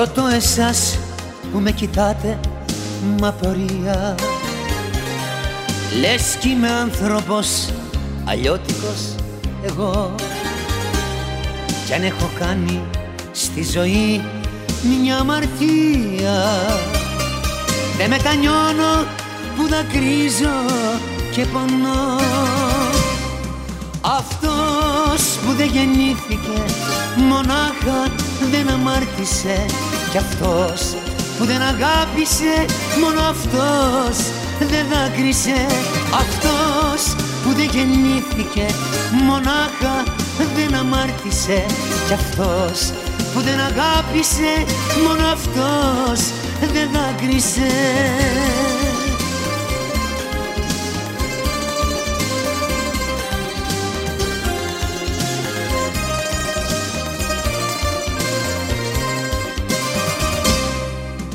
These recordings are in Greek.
Ρωτώ εσάς που με κοιτάτε μα απορία Λες κι είμαι άνθρωπος αλλιώτικος εγώ. Κι αν έχω κάνει στη ζωή μια αμαρτία Δεν μετανιώνω που δακρύζω και πονώ. Αυτός που δεν γεννήθηκε μονάχα δεν αμάρτησε Κι αυτός που δεν αγάπησε μόνο αυτός δεν δάκρυσε. Αυτός που δεν γεννήθηκε μονάχα δεν αμάρτησε. Κι αυτός που δεν αγάπησε μόνο αυτός δεν δάκρυσε.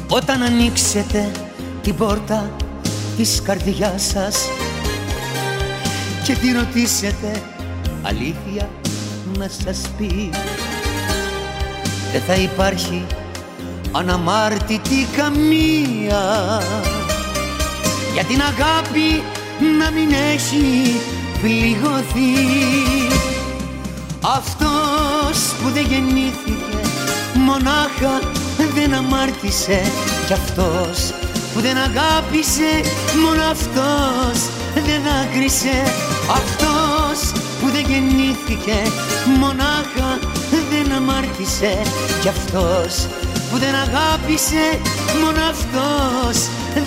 Όταν ανοίξετε την πόρτα της καρδιάς σας και τη ρωτήσετε αλήθεια να σας πει. Δεν θα υπάρχει αναμάρτητη καμία για την αγάπη να μην έχει πληγωθεί. Αυτός που δεν γεννήθηκε μονάχα δεν αμάρτησε κι αυτός που δεν αγάπησε μόνο αυτός δεν δάκρυσε αυτός που δεν γεννήθηκε μονάχα δεν αμάρτησε. Κι αυτός που δεν αγάπησε μόνο αυτός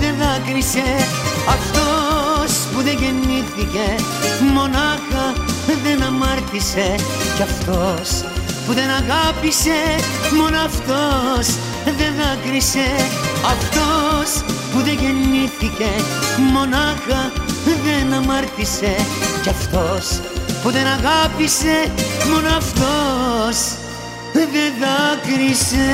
δεν δάκρυσε αυτός που δεν γεννήθηκε μονάχα δεν αμάρτησε. Κι αυτός που δεν αγάπησε μόνο αυτός δεν δάκρυσε. Αυτός που δεν γεννήθηκε μονάχα δεν αμάρτησε. Κι αυτός που δεν αγάπησε μόνο αυτός δεν δάκρυσε